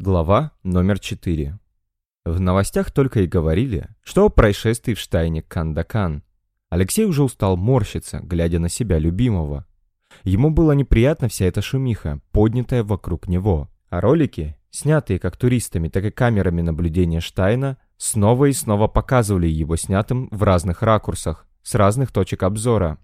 Глава номер 4. В новостях только и говорили, что о происшествии в Штайне Кандакан. Алексей уже устал морщиться, глядя на себя любимого. Ему было неприятно вся эта шумиха, поднятая вокруг него. А ролики, снятые как туристами, так и камерами наблюдения Штайна, снова и снова показывали его снятым в разных ракурсах, с разных точек обзора.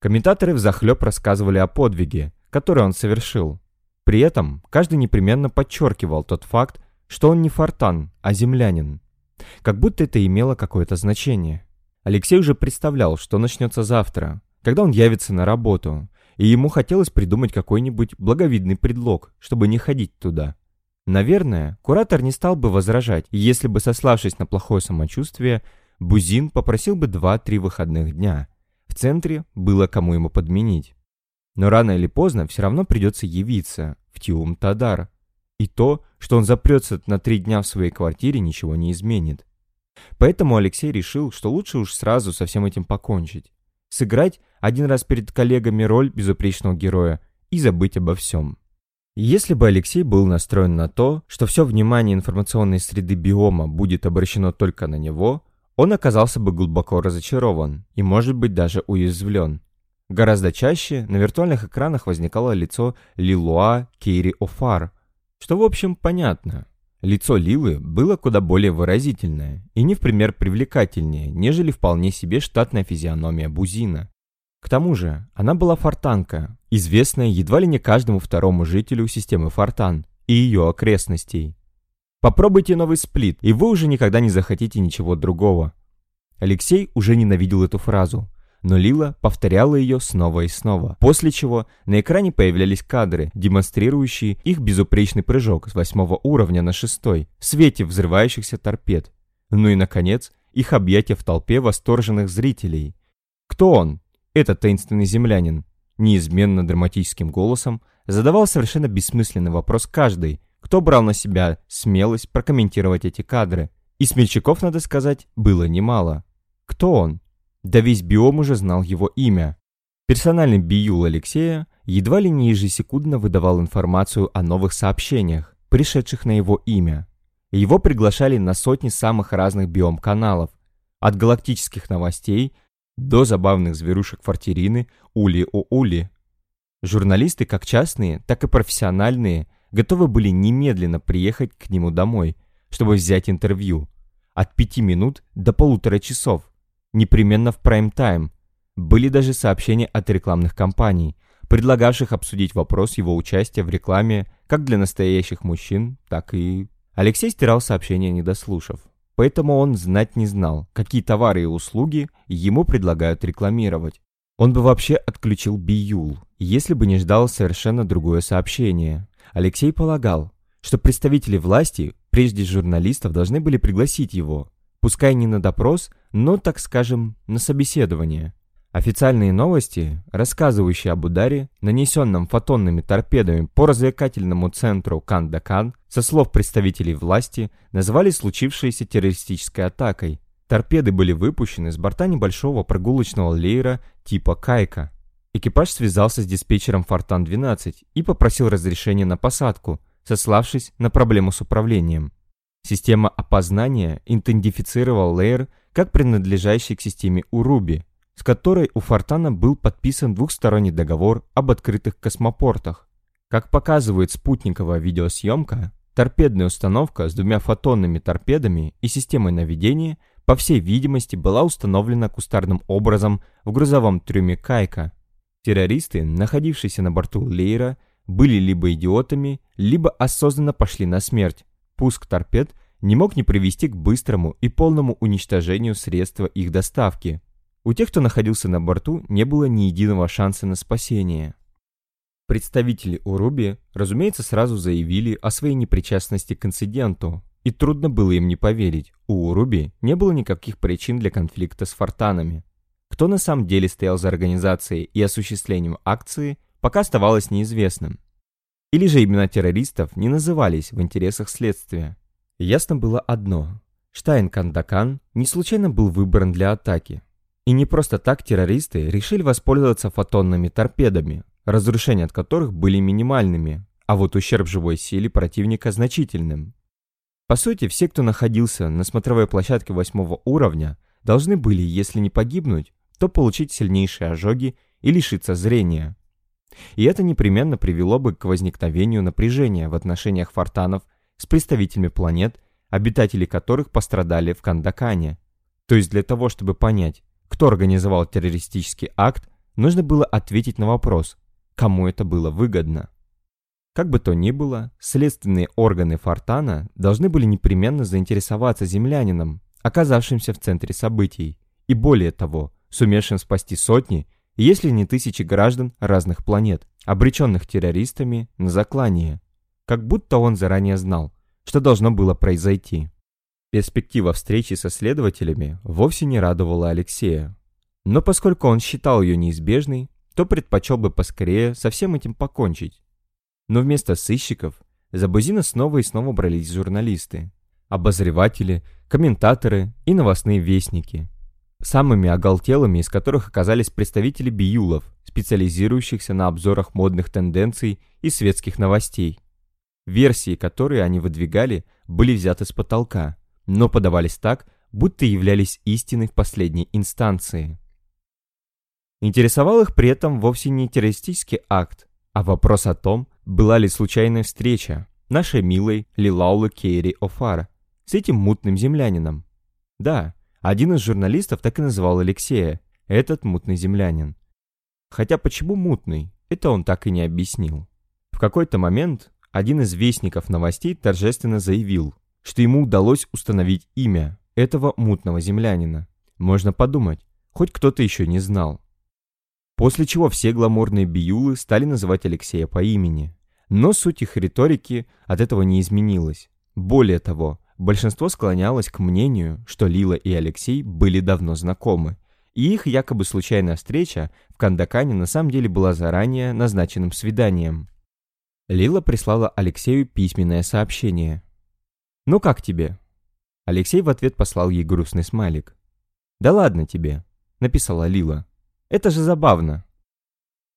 Комментаторы взахлеб рассказывали о подвиге, который он совершил, при этом каждый непременно подчеркивал тот факт, что он не фортан, а землянин. Как будто это имело какое-то значение. Алексей уже представлял, что начнется завтра, когда он явится на работу, и ему хотелось придумать какой-нибудь благовидный предлог, чтобы не ходить туда. Наверное, куратор не стал бы возражать, если бы, сославшись на плохое самочувствие, Бузин попросил бы 2-3 выходных дня. В центре было кому ему подменить. Но рано или поздно все равно придется явиться в Тиум-Тадар. И то, что он запрется на три дня в своей квартире, ничего не изменит. Поэтому Алексей решил, что лучше уж сразу со всем этим покончить. Сыграть один раз перед коллегами роль безупречного героя и забыть обо всем. Если бы Алексей был настроен на то, что все внимание информационной среды биома будет обращено только на него, он оказался бы глубоко разочарован и, может быть, даже уязвлен. Гораздо чаще на виртуальных экранах возникало лицо Лилуа Кейри Офар, что в общем понятно. Лицо Лилы было куда более выразительное и не в пример привлекательнее, нежели вполне себе штатная физиономия Бузина. К тому же, она была фортанка, известная едва ли не каждому второму жителю системы Фортан и ее окрестностей. Попробуйте новый сплит, и вы уже никогда не захотите ничего другого. Алексей уже ненавидел эту фразу, но Лила повторяла ее снова и снова, после чего на экране появлялись кадры, демонстрирующие их безупречный прыжок с восьмого уровня на шестой, в свете взрывающихся торпед. Ну и, наконец, их объятия в толпе восторженных зрителей. Кто он, этот таинственный землянин? Неизменно драматическим голосом задавал совершенно бессмысленный вопрос каждый, кто брал на себя смелость прокомментировать эти кадры. И смельчаков, надо сказать, было немало. Кто он? Да весь биом уже знал его имя. Персональный биюл Алексея едва ли не ежесекундно выдавал информацию о новых сообщениях, пришедших на его имя. Его приглашали на сотни самых разных биом-каналов, от галактических новостей до забавных зверушек Фортерины Ули-о-Ули. Журналисты, как частные, так и профессиональные, готовы были немедленно приехать к нему домой, чтобы взять интервью. От пяти минут до полутора часов непременно в прайм-тайм. Были даже сообщения от рекламных компаний, предлагавших обсудить вопрос его участия в рекламе как для настоящих мужчин, так и... Алексей стирал сообщения, не дослушав. Поэтому он знать не знал, какие товары и услуги ему предлагают рекламировать. Он бы вообще отключил Биюл, если бы не ждал совершенно другое сообщение. Алексей полагал, что представители власти, прежде журналистов, должны были пригласить его, Пускай не на допрос, но, так скажем, на собеседование. Официальные новости, рассказывающие об ударе, нанесенном фотонными торпедами по развлекательному центру Кандакан, со слов представителей власти, назвали случившееся террористической атакой. Торпеды были выпущены с борта небольшого прогулочного лейера типа «Кайка». Экипаж связался с диспетчером «Фортан-12» и попросил разрешения на посадку, сославшись на проблему с управлением. Система опознания идентифицировала Лейер как принадлежащий к системе Уруби, с которой у Фортана был подписан двухсторонний договор об открытых космопортах. Как показывает спутниковая видеосъемка, торпедная установка с двумя фотонными торпедами и системой наведения, по всей видимости, была установлена кустарным образом в грузовом трюме «Кайка». Террористы, находившиеся на борту Лейра, были либо идиотами, либо осознанно пошли на смерть, Пуск торпед не мог не привести к быстрому и полному уничтожению средства их доставки. У тех, кто находился на борту, не было ни единого шанса на спасение. Представители Уруби, разумеется, сразу заявили о своей непричастности к инциденту, и трудно было им не поверить, у Уруби не было никаких причин для конфликта с фортанами. Кто на самом деле стоял за организацией и осуществлением акции, пока оставалось неизвестным. Или же имена террористов не назывались в интересах следствия. Ясно было одно. Штайн Кандакан не случайно был выбран для атаки. И не просто так террористы решили воспользоваться фотонными торпедами, разрушения от которых были минимальными, а вот ущерб живой силе противника значительным. По сути, все, кто находился на смотровой площадке восьмого уровня, должны были, если не погибнуть, то получить сильнейшие ожоги и лишиться зрения. И это непременно привело бы к возникновению напряжения в отношениях фортанов с представителями планет, обитатели которых пострадали в Кандакане. То есть для того, чтобы понять, кто организовал террористический акт, нужно было ответить на вопрос, кому это было выгодно. Как бы то ни было, следственные органы Фортана должны были непременно заинтересоваться землянином, оказавшимся в центре событий, и более того, сумевшим спасти сотни, если не тысячи граждан разных планет, обреченных террористами на заклание. Как будто он заранее знал, что должно было произойти. Перспектива встречи со следователями вовсе не радовала Алексея. Но поскольку он считал ее неизбежной, то предпочел бы поскорее со всем этим покончить. Но вместо сыщиков за Бузина снова и снова брались журналисты, обозреватели, комментаторы и новостные вестники. Самыми оголтелыми из которых оказались представители биюлов, специализирующихся на обзорах модных тенденций и светских новостей. Версии, которые они выдвигали, были взяты с потолка, но подавались так, будто являлись истиной в последней инстанции. Интересовал их при этом вовсе не террористический акт, а вопрос о том, была ли случайная встреча нашей милой Лилаулы Кейри Офара с этим мутным землянином. Да, один из журналистов так и называл Алексея, этот мутный землянин. Хотя почему мутный, это он так и не объяснил. В какой-то момент один из вестников новостей торжественно заявил, что ему удалось установить имя этого мутного землянина. Можно подумать, хоть кто-то еще не знал. После чего все гламурные биюлы стали называть Алексея по имени. Но суть их риторики от этого не изменилась. Более того, большинство склонялось к мнению, что Лила и Алексей были давно знакомы, и их якобы случайная встреча в Кандакане на самом деле была заранее назначенным свиданием. Лила прислала Алексею письменное сообщение. «Ну как тебе?» Алексей в ответ послал ей грустный смайлик. «Да ладно тебе», — написала Лила. Это же забавно.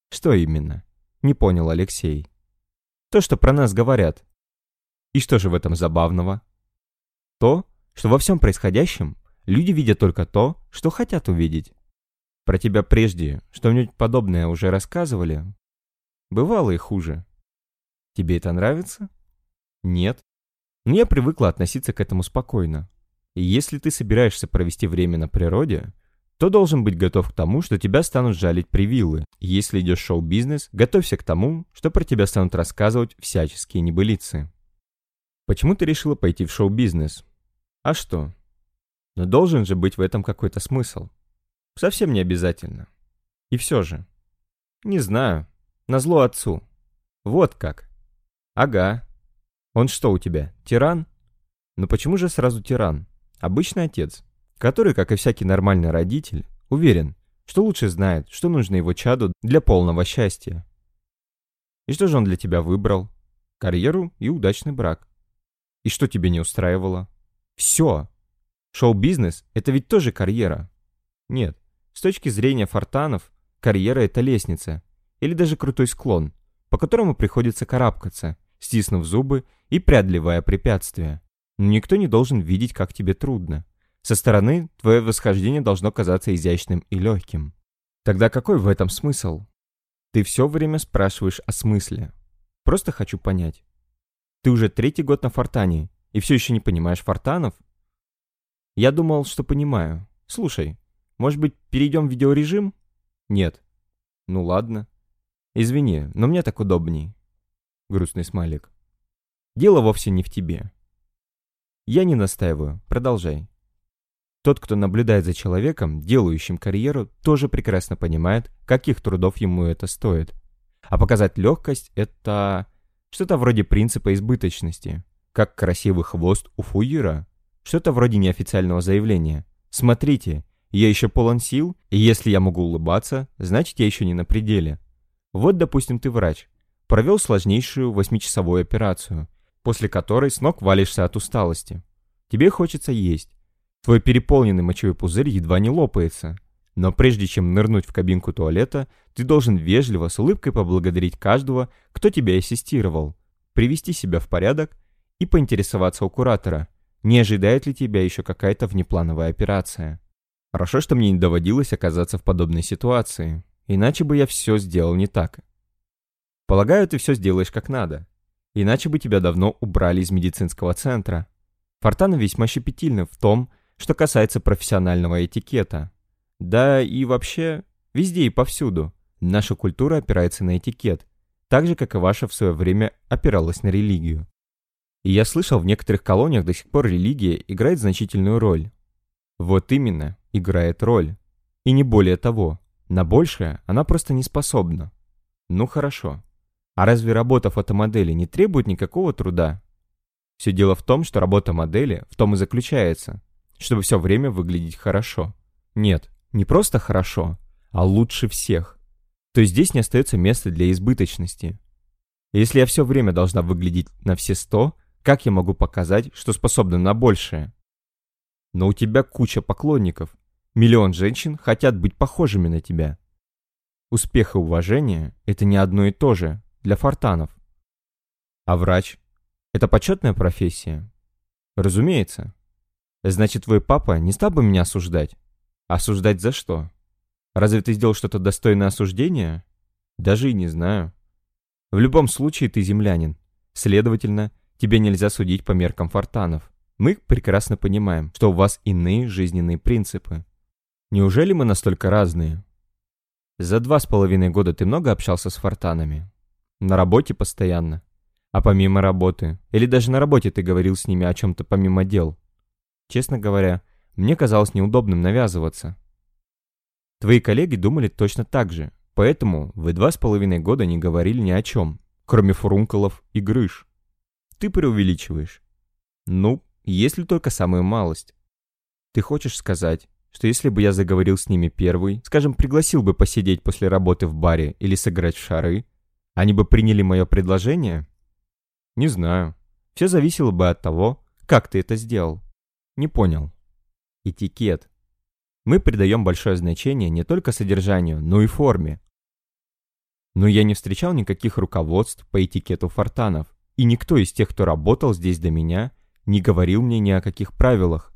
Что именно? Не понял Алексей. То, что про нас говорят. И что же в этом забавного? То, что во всем происходящем люди видят только то, что хотят увидеть. Про тебя прежде что-нибудь подобное уже рассказывали? Бывало и хуже. Тебе это нравится? Нет. Но я привыкла относиться к этому спокойно. И если ты собираешься провести время на природе, то должен быть готов к тому, что тебя станут жалить привилы. Если идешь шоу-бизнес, готовься к тому, что про тебя станут рассказывать всяческие небылицы. Почему ты решила пойти в шоу-бизнес? А что? Но должен же быть в этом какой-то смысл. Совсем не обязательно. И все же. Не знаю. Назло отцу. Вот как. Ага. Он что у тебя, тиран? Но почему же сразу тиран? Обычный отец который, как и всякий нормальный родитель, уверен, что лучше знает, что нужно его чаду для полного счастья. И что же он для тебя выбрал? Карьеру и удачный брак. И что тебе не устраивало? Все. Шоу-бизнес – это ведь тоже карьера. Нет, с точки зрения фортанов, карьера – это лестница, или даже крутой склон, по которому приходится карабкаться, стиснув зубы и преодолевая препятствия. Но никто не должен видеть, как тебе трудно. Со стороны твое восхождение должно казаться изящным и легким. Тогда какой в этом смысл? Ты все время спрашиваешь о смысле. Просто хочу понять. Ты уже третий год на фортане и все еще не понимаешь фортанов? Я думал, что понимаю. Слушай, может быть, перейдем в видеорежим? Нет. Ну ладно. Извини, но мне так удобней. Грустный смайлик. Дело вовсе не в тебе. Я не настаиваю. Продолжай. Тот, кто наблюдает за человеком, делающим карьеру, тоже прекрасно понимает, каких трудов ему это стоит. А показать легкость – это что-то вроде принципа избыточности, как красивый хвост у фуира, что-то вроде неофициального заявления. Смотрите, я еще полон сил, и если я могу улыбаться, значит я еще не на пределе. Вот, допустим, ты врач, провел сложнейшую восьмичасовую операцию, после которой с ног валишься от усталости. Тебе хочется есть, Твой переполненный мочевой пузырь едва не лопается. Но прежде чем нырнуть в кабинку туалета, ты должен вежливо, с улыбкой поблагодарить каждого, кто тебя ассистировал. привести себя в порядок и поинтересоваться у куратора, не ожидает ли тебя еще какая-то внеплановая операция. Хорошо, что мне не доводилось оказаться в подобной ситуации, иначе бы я все сделал не так. Полагаю, ты все сделаешь как надо, иначе бы тебя давно убрали из медицинского центра. Фортаны весьма щепетильны в том, что касается профессионального этикета. Да и вообще, везде и повсюду. Наша культура опирается на этикет, так же, как и ваша в свое время опиралась на религию. И я слышал, в некоторых колониях до сих пор религия играет значительную роль. Вот именно, играет роль. И не более того. На большее она просто не способна. Ну хорошо. А разве работа фотомодели не требует никакого труда? Все дело в том, что работа модели в том и заключается, чтобы все время выглядеть хорошо. Нет, не просто хорошо, а лучше всех. То здесь не остается места для избыточности. Если я все время должна выглядеть на все сто, как я могу показать, что способна на большее? Но у тебя куча поклонников. Миллион женщин хотят быть похожими на тебя. Успех и уважение – это не одно и то же для фортанов. А врач – это почетная профессия? Разумеется. Значит, твой папа не стал бы меня осуждать? Осуждать за что? Разве ты сделал что-то достойное осуждения? Даже и не знаю. В любом случае ты землянин. Следовательно, тебе нельзя судить по меркам фортанов. Мы прекрасно понимаем, что у вас иные жизненные принципы. Неужели мы настолько разные? За два с половиной года ты много общался с фортанами? На работе постоянно? А помимо работы? Или даже на работе ты говорил с ними о чем-то помимо дел? Честно говоря, мне казалось неудобным навязываться. Твои коллеги думали точно так же, поэтому вы два с половиной года не говорили ни о чем, кроме фурункулов и грыж. Ты преувеличиваешь. Ну, если только самую малость. Ты хочешь сказать, что если бы я заговорил с ними первый, скажем, пригласил бы посидеть после работы в баре или сыграть в шары, они бы приняли мое предложение? Не знаю. Все зависело бы от того, как ты это сделал. Не понял. Этикет. Мы придаем большое значение не только содержанию, но и форме. Но я не встречал никаких руководств по этикету фортанов, и никто из тех, кто работал здесь до меня, не говорил мне ни о каких правилах.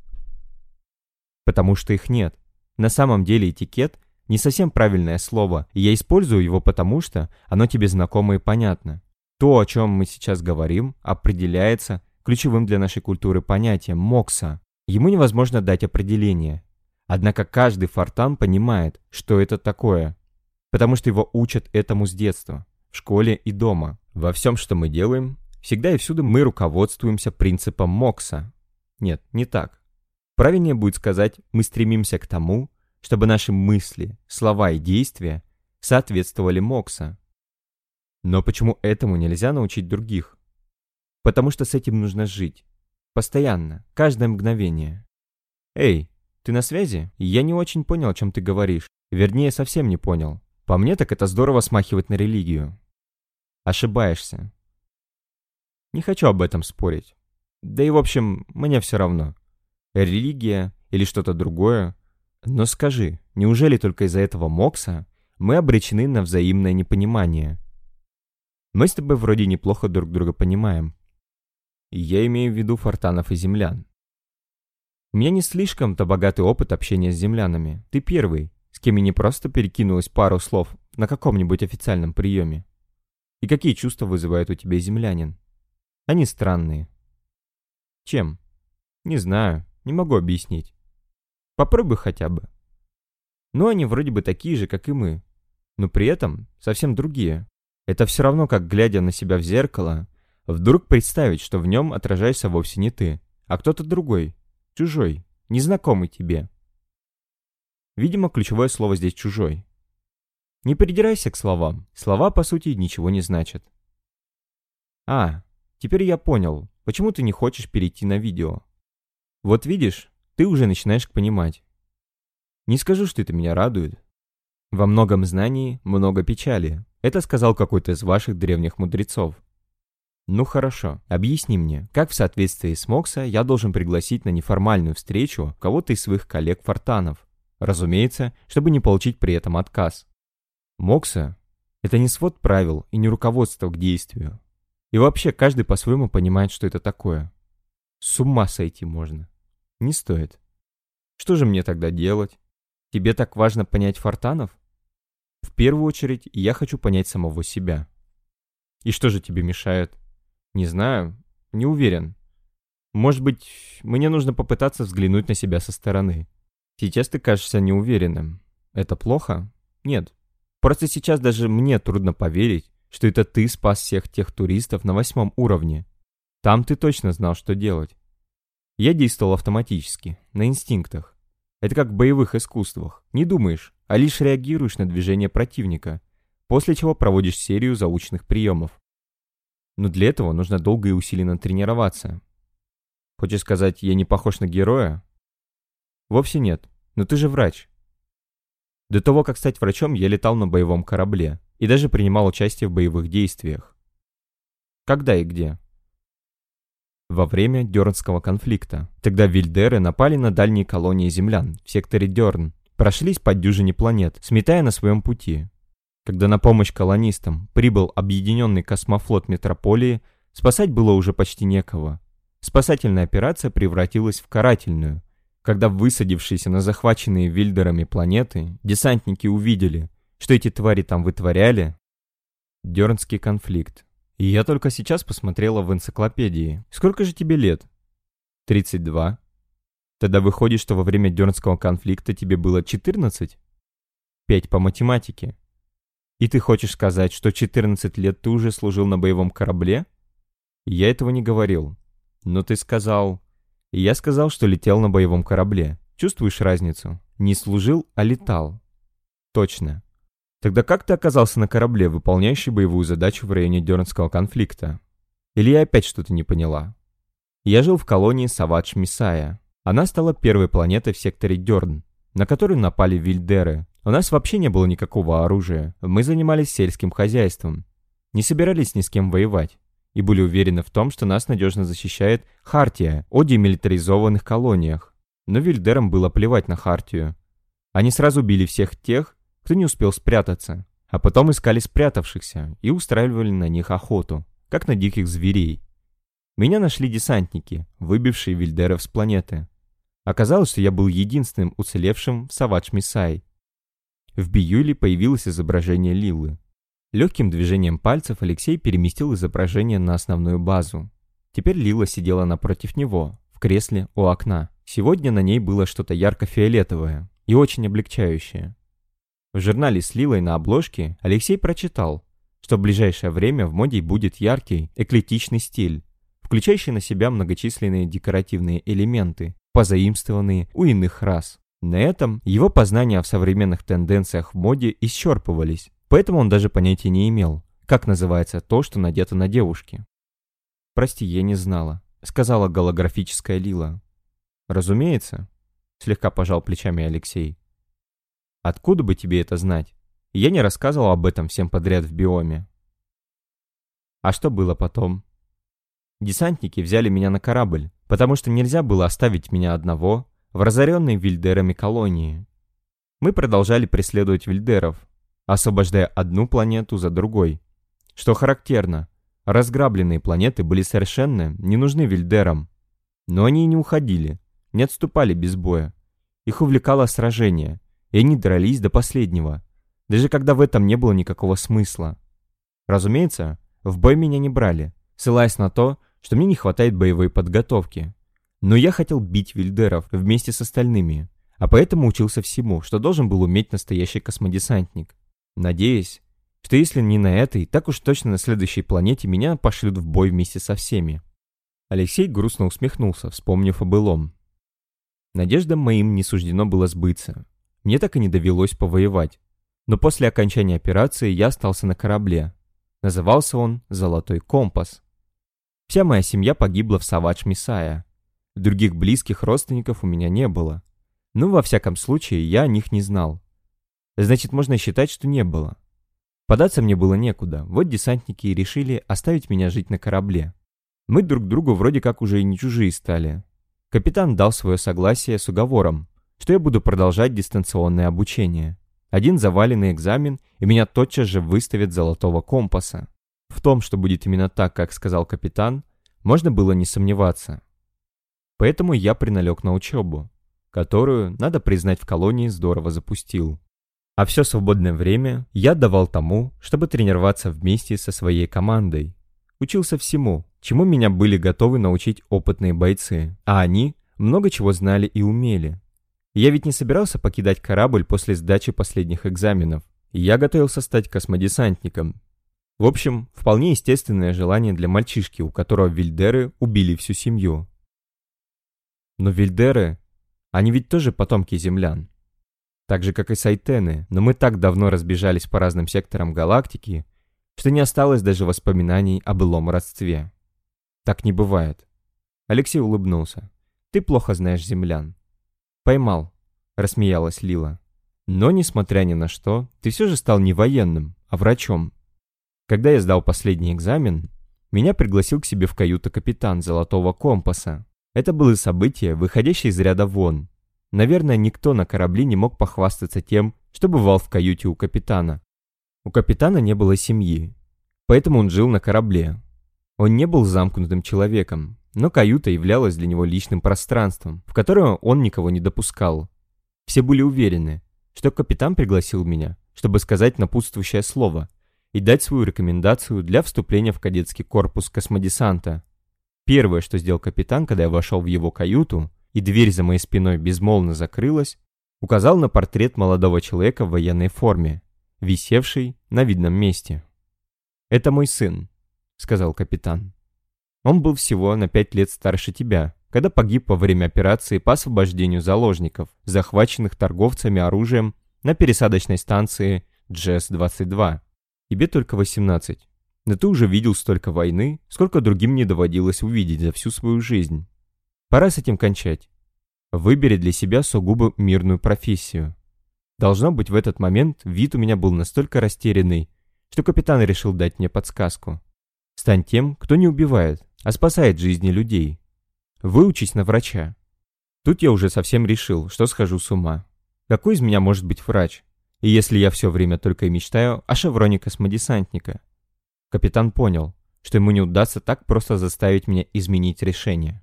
Потому что их нет. На самом деле этикет – не совсем правильное слово, и я использую его потому, что оно тебе знакомо и понятно. То, о чем мы сейчас говорим, определяется ключевым для нашей культуры понятием «мокса». Ему невозможно дать определение. Однако каждый фортан понимает, что это такое, потому что его учат этому с детства, в школе и дома. Во всем, что мы делаем, всегда и всюду мы руководствуемся принципом Мокса. Нет, не так. Правильнее будет сказать, мы стремимся к тому, чтобы наши мысли, слова и действия соответствовали Мокса. Но почему этому нельзя научить других? Потому что с этим нужно жить. Постоянно, каждое мгновение. Эй, ты на связи? Я не очень понял, о чем ты говоришь. Вернее, совсем не понял. По мне так это здорово смахивать на религию. Ошибаешься. Не хочу об этом спорить. Да и в общем, мне все равно. Религия или что-то другое. Но скажи, неужели только из-за этого Мокса мы обречены на взаимное непонимание? Мы с тобой вроде неплохо друг друга понимаем. Я имею в виду фортанов и землян. У меня не слишком-то богатый опыт общения с землянами. Ты первый, с кем я не просто перекинулась пару слов на каком-нибудь официальном приеме. И какие чувства вызывает у тебя землянин? Они странные. Чем? Не знаю, не могу объяснить. Попробуй хотя бы. Ну, они вроде бы такие же, как и мы, но при этом совсем другие. Это все равно, как глядя на себя в зеркало, Вдруг представить, что в нем отражаешься вовсе не ты, а кто-то другой, чужой, незнакомый тебе. Видимо, ключевое слово здесь «чужой». Не придирайся к словам. Слова, по сути, ничего не значат. А, теперь я понял, почему ты не хочешь перейти на видео. Вот видишь, ты уже начинаешь понимать. Не скажу, что это меня радует. Во многом знании много печали. Это сказал какой-то из ваших древних мудрецов. Ну хорошо, объясни мне, как в соответствии с Мокса я должен пригласить на неформальную встречу кого-то из своих коллег-фортанов? Разумеется, чтобы не получить при этом отказ. Мокса – это не свод правил и не руководство к действию. И вообще, каждый по-своему понимает, что это такое. С ума сойти можно. Не стоит. Что же мне тогда делать? Тебе так важно понять Фортанов? В первую очередь, я хочу понять самого себя. И что же тебе мешает? Не знаю, не уверен. Может быть, мне нужно попытаться взглянуть на себя со стороны. Сейчас ты кажешься неуверенным. Это плохо? Нет. Просто сейчас даже мне трудно поверить, что это ты спас всех тех туристов на восьмом уровне. Там ты точно знал, что делать. Я действовал автоматически, на инстинктах. Это как в боевых искусствах. Не думаешь, а лишь реагируешь на движение противника, после чего проводишь серию заученных приемов. Но для этого нужно долго и усиленно тренироваться. Хочешь сказать, я не похож на героя? Вовсе нет, но ты же врач. До того, как стать врачом, я летал на боевом корабле и даже принимал участие в боевых действиях. Когда и где? Во время Дернского конфликта. Тогда вильдеры напали на дальние колонии землян в секторе Дерн, прошлись по дюжине планет, сметая на своем пути. Когда на помощь колонистам прибыл объединенный космофлот Метрополии, спасать было уже почти некого. Спасательная операция превратилась в карательную. Когда высадившиеся на захваченные вильдерами планеты, десантники увидели, что эти твари там вытворяли, Дернский конфликт. И я только сейчас посмотрела в энциклопедии. Сколько же тебе лет? 32. Тогда выходит, что во время Дернского конфликта тебе было 14? 5 по математике. И ты хочешь сказать, что 14 лет ты уже служил на боевом корабле? Я этого не говорил. Но ты сказал... Я сказал, что летел на боевом корабле. Чувствуешь разницу? Не служил, а летал. Точно. Тогда как ты оказался на корабле, выполняющий боевую задачу в районе Дернского конфликта? Или я опять что-то не поняла? Я жил в колонии Савадж Мисая. Она стала первой планетой в секторе Дерн, на которую напали вильдеры. У нас вообще не было никакого оружия. Мы занимались сельским хозяйством. Не собирались ни с кем воевать. И были уверены в том, что нас надежно защищает Хартия о демилитаризованных колониях. Но вильдерам было плевать на Хартию. Они сразу били всех тех, кто не успел спрятаться, а потом искали спрятавшихся и устраивали на них охоту, как на диких зверей. Меня нашли десантники, выбившие вильдеров с планеты. Оказалось, что я был единственным уцелевшим в Савадж-Мисай. В Биюле появилось изображение Лилы. Легким движением пальцев Алексей переместил изображение на основную базу. Теперь Лила сидела напротив него, в кресле у окна. Сегодня на ней было что-то ярко-фиолетовое и очень облегчающее. В журнале с Лилой на обложке Алексей прочитал, что в ближайшее время в моде будет яркий, эклетичный стиль, включающий на себя многочисленные декоративные элементы, позаимствованные у иных рас. На этом его познания в современных тенденциях в моде исчерпывались, поэтому он даже понятия не имел, как называется то, что надето на девушке. «Прости, я не знала», — сказала голографическая Лила. «Разумеется», — слегка пожал плечами Алексей. Откуда бы тебе это знать? Я не рассказывал об этом всем подряд в биоме. А что было потом? Десантники взяли меня на корабль, потому что нельзя было оставить меня одного в разоренной вильдерами колонии. Мы продолжали преследовать вильдеров, освобождая одну планету за другой. Что характерно, разграбленные планеты были совершенно не нужны вильдерам. Но они и не уходили, не отступали без боя. Их увлекало сражение, и они дрались до последнего, даже когда в этом не было никакого смысла. Разумеется, в бой меня не брали, ссылаясь на то, что мне не хватает боевой подготовки. Но я хотел бить вильдеров вместе с остальными, а поэтому учился всему, что должен был уметь настоящий космодесантник. Надеюсь, что если не на этой, так уж точно на следующей планете меня пошлют в бой вместе со всеми. Алексей грустно усмехнулся, вспомнив о былом. Надеждам моим не суждено было сбыться. Мне так и не довелось повоевать. Но после окончания операции я остался на корабле. Назывался он «Золотой компас». Вся моя семья погибла в Савадж Мисая. Других близких родственников у меня не было. Ну, во всяком случае, я о них не знал. Значит, можно считать, что не было. Податься мне было некуда, вот десантники и решили оставить меня жить на корабле. Мы друг другу вроде как уже и не чужие стали. Капитан дал свое согласие с уговором, что я буду продолжать дистанционное обучение. Один заваленный экзамен, и меня тотчас же выставят золотого компаса. В том, что будет именно так, как сказал капитан, можно было не сомневаться. Поэтому я приналег на учебу, которую, надо признать, в колонии здорово запустил. А все свободное время я давал тому, чтобы тренироваться вместе со своей командой. Учился всему, чему меня были готовы научить опытные бойцы, а они много чего знали и умели. Я ведь не собирался покидать корабль после сдачи последних экзаменов. Я готовился стать космодесантником. В общем, вполне естественное желание для мальчишки, у которого Вильдеры убили всю семью. Но Вильдеры, они ведь тоже потомки землян. Так же, как и Сайтены, но мы так давно разбежались по разным секторам галактики, что не осталось даже воспоминаний о былом родстве. Так не бывает. Алексей улыбнулся. Ты плохо знаешь землян. Поймал, рассмеялась Лила. Но, несмотря ни на что, ты все же стал не военным, а врачом. Когда я сдал последний экзамен, меня пригласил к себе в каюту капитан Золотого Компаса. Это было событие, выходящее из ряда вон. Наверное, никто на корабле не мог похвастаться тем, что бывал в каюте у капитана. У капитана не было семьи, поэтому он жил на корабле. Он не был замкнутым человеком, но каюта являлась для него личным пространством, в которое он никого не допускал. Все были уверены, что капитан пригласил меня, чтобы сказать напутствующее слово и дать свою рекомендацию для вступления в кадетский корпус космодесанта. Первое, что сделал капитан, когда я вошел в его каюту, и дверь за моей спиной безмолвно закрылась, указал на портрет молодого человека в военной форме, висевший на видном месте. «Это мой сын», — сказал капитан. Он был всего на пять лет старше тебя, когда погиб во время операции по освобождению заложников, захваченных торговцами оружием на пересадочной станции Джесс-22. Тебе только 18. Но ты уже видел столько войны, сколько другим не доводилось увидеть за всю свою жизнь. Пора с этим кончать. Выбери для себя сугубо мирную профессию. Должно быть, в этот момент вид у меня был настолько растерянный, что капитан решил дать мне подсказку. Стань тем, кто не убивает, а спасает жизни людей. Выучись на врача. Тут я уже совсем решил, что схожу с ума. Какой из меня может быть врач? И если я все время только и мечтаю о шевроне космодесантника? Капитан понял, что ему не удастся так просто заставить меня изменить решение.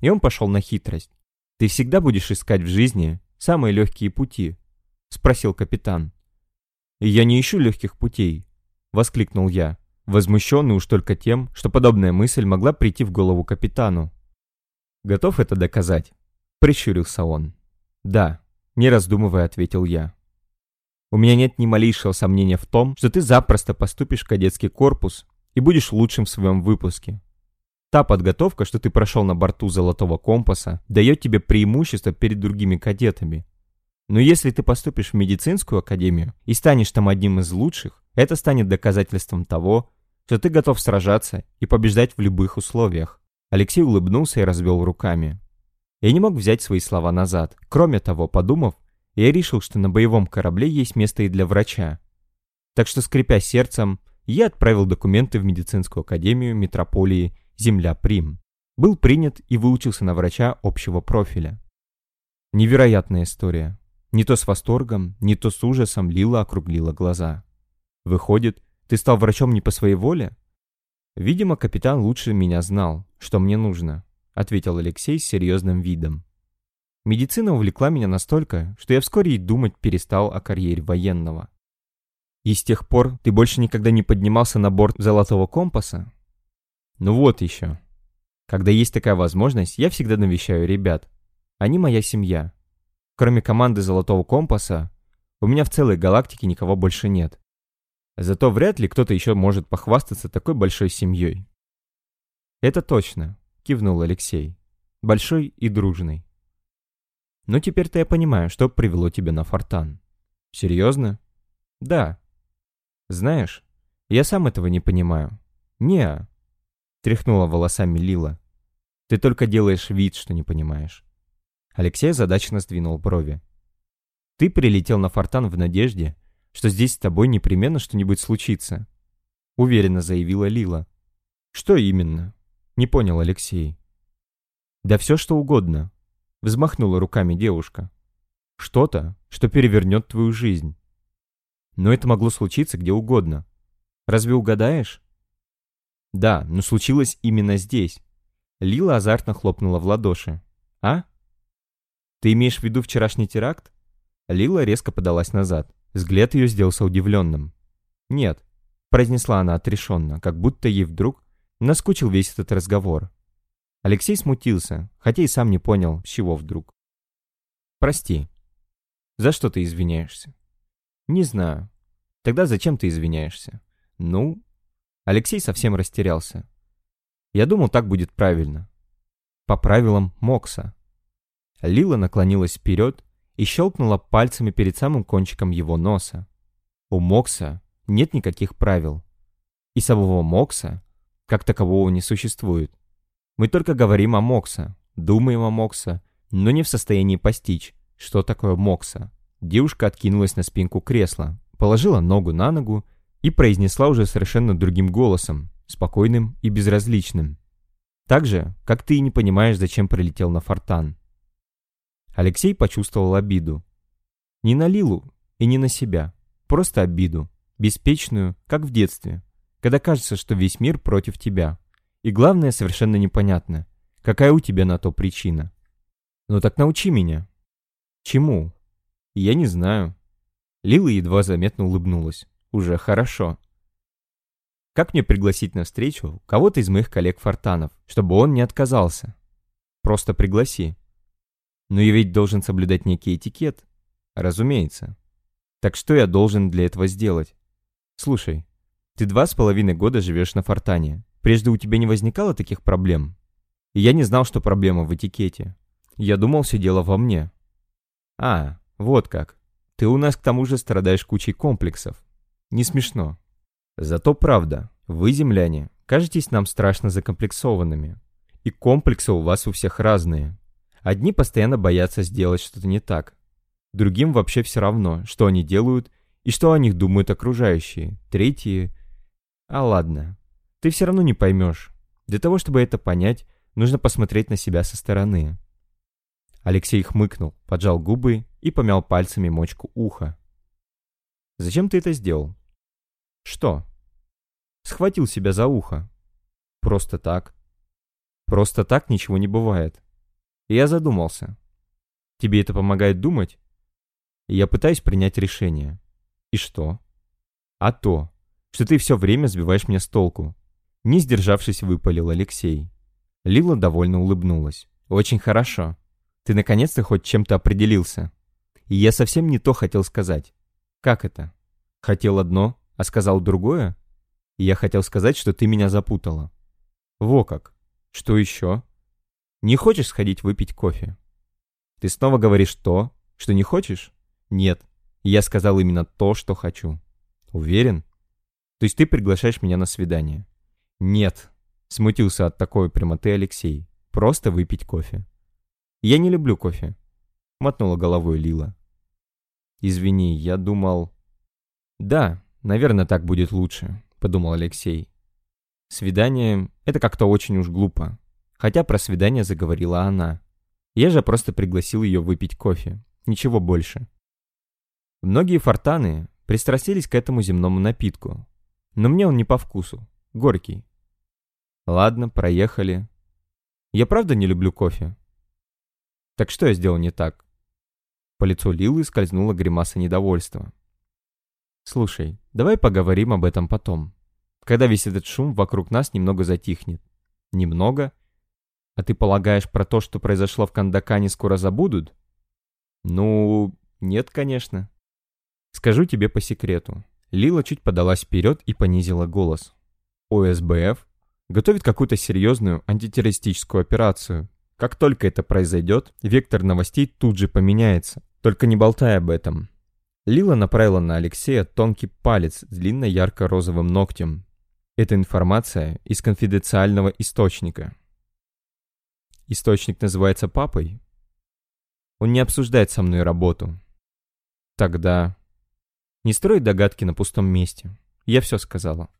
И он пошел на хитрость. «Ты всегда будешь искать в жизни самые легкие пути?» — спросил капитан. «И я не ищу легких путей», — воскликнул я возмущенный уж только тем, что подобная мысль могла прийти в голову капитану. «Готов это доказать?» — прищурился он. «Да», — не раздумывая ответил я. «У меня нет ни малейшего сомнения в том, что ты запросто поступишь в кадетский корпус и будешь лучшим в своем выпуске. Та подготовка, что ты прошел на борту Золотого Компаса, дает тебе преимущество перед другими кадетами. Но если ты поступишь в медицинскую академию и станешь там одним из лучших, это станет доказательством того, что ты готов сражаться и побеждать в любых условиях. Алексей улыбнулся и развел руками. Я не мог взять свои слова назад. Кроме того, подумав, я решил, что на боевом корабле есть место и для врача. Так что, скрипя сердцем, я отправил документы в медицинскую академию метрополии Земля Прим. Был принят и выучился на врача общего профиля. Невероятная история. Не то с восторгом, не то с ужасом Лила округлила глаза. Выходит, ты стал врачом не по своей воле? Видимо, капитан лучше меня знал, что мне нужно, ответил Алексей с серьезным видом. Медицина увлекла меня настолько, что я вскоре и думать перестал о карьере военного. И с тех пор ты больше никогда не поднимался на борт Золотого Компаса? Ну вот еще. Когда есть такая возможность, я всегда навещаю ребят. Они моя семья. Кроме команды Золотого Компаса, у меня в целой галактике никого больше нет. Зато вряд ли кто-то еще может похвастаться такой большой семьей. «Это точно», — кивнул Алексей. «Большой и дружный». «Ну теперь-то я понимаю, что привело тебя на фортан». «Серьезно?» «Да». «Знаешь, я сам этого не понимаю». «Не-а», тряхнула волосами Лила. «Ты только делаешь вид, что не понимаешь». Алексей задачно сдвинул брови. «Ты прилетел на фортан в надежде, что здесь с тобой непременно что-нибудь случится», — уверенно заявила Лила. «Что именно?» — не понял Алексей. «Да все что угодно», — взмахнула руками девушка. «Что-то, что перевернет твою жизнь. Но это могло случиться где угодно. Разве угадаешь?» Да, но случилось именно здесь. Лила азартно хлопнула в ладоши. А? Ты имеешь в виду вчерашний теракт? Лила резко подалась назад. Взгляд ее сделался удивленным. Нет, произнесла она отрешенно, как будто ей вдруг наскучил весь этот разговор. Алексей смутился, хотя и сам не понял, с чего вдруг. «Прости. За что ты извиняешься?» «Не знаю. Тогда зачем ты извиняешься?» «Ну...» Алексей совсем растерялся. «Я думал, так будет правильно. По правилам Мокса». Лила наклонилась вперед и щелкнула пальцами перед самым кончиком его носа. У Мокса нет никаких правил. И самого Мокса, как такового, не существует. Мы только говорим о Мокса, думаем о Мокса, но не в состоянии постичь, что такое Мокса. Девушка откинулась на спинку кресла, положила ногу на ногу и произнесла уже совершенно другим голосом, спокойным и безразличным. Так же, как ты и не понимаешь, зачем прилетел на фортан. Алексей почувствовал обиду. Не на Лилу и не на себя, просто обиду, беспечную, как в детстве, когда кажется, что весь мир против тебя. И главное, совершенно непонятно, какая у тебя на то причина. Ну так научи меня. Чему? Я не знаю. Лила едва заметно улыбнулась. Уже хорошо. Как мне пригласить на встречу кого-то из моих коллег-фортанов, чтобы он не отказался? Просто пригласи. Но я ведь должен соблюдать некий этикет. Разумеется. Так что я должен для этого сделать? Слушай, ты два с половиной года живешь на Фортане. Прежде у тебя не возникало таких проблем? Я не знал, что проблема в этикете. Я думал, все дело во мне. А, вот как. Ты у нас к тому же страдаешь кучей комплексов. Не смешно. Зато правда, вы, земляне, кажетесь нам страшно закомплексованными. И комплексы у вас у всех разные. Одни постоянно боятся сделать что-то не так. Другим вообще все равно, что они делают и что о них думают окружающие. Третьи... А ладно, ты все равно не поймешь. Для того, чтобы это понять, нужно посмотреть на себя со стороны. Алексей хмыкнул, поджал губы и помял пальцами мочку уха. «Зачем ты это сделал?» «Что?» «Схватил себя за ухо». «Просто так». «Просто так ничего не бывает». И я задумался. «Тебе это помогает думать?» И я пытаюсь принять решение. И что? А то, что ты все время сбиваешь меня с толку. Не сдержавшись, выпалил Алексей. Лила довольно улыбнулась. «Очень хорошо. Ты наконец-то хоть чем-то определился. И я совсем не то хотел сказать. Как это? Хотел одно, а сказал другое? И я хотел сказать, что ты меня запутала. Во как. Что еще? Не хочешь сходить выпить кофе? Ты снова говоришь то, что не хочешь? Нет. Я сказал именно то, что хочу. Уверен? То есть ты приглашаешь меня на свидание? «Нет», — смутился от такой прямоты Алексей. «Просто выпить кофе». «Я не люблю кофе», — мотнула головой Лила. «Извини, я думал...» «Да, наверное, так будет лучше», — подумал Алексей. «Свидание — это как-то очень уж глупо. Хотя про свидание заговорила она. Я же просто пригласил ее выпить кофе. Ничего больше». Многие фортаны пристрастились к этому земному напитку. Но мне он не по вкусу. Горький. Ладно, проехали. Я правда не люблю кофе? Так что я сделал не так? По лицу Лилы скользнула гримаса недовольства. Слушай, давай поговорим об этом потом. Когда весь этот шум вокруг нас немного затихнет. Немного? А ты полагаешь, про то, что произошло в Кандакане, скоро забудут? Ну, нет, конечно. Скажу тебе по секрету. Лила чуть подалась вперед и понизила голос. ОСБФ готовит какую-то серьезную антитеррористическую операцию. Как только это произойдет, вектор новостей тут же поменяется. Только не болтай об этом. Лила направила на Алексея тонкий палец с длинно ярко-розовым ногтем. Это информация из конфиденциального источника. Источник называется папой? Он не обсуждает со мной работу. Тогда... Не строй догадки на пустом месте. Я все сказала.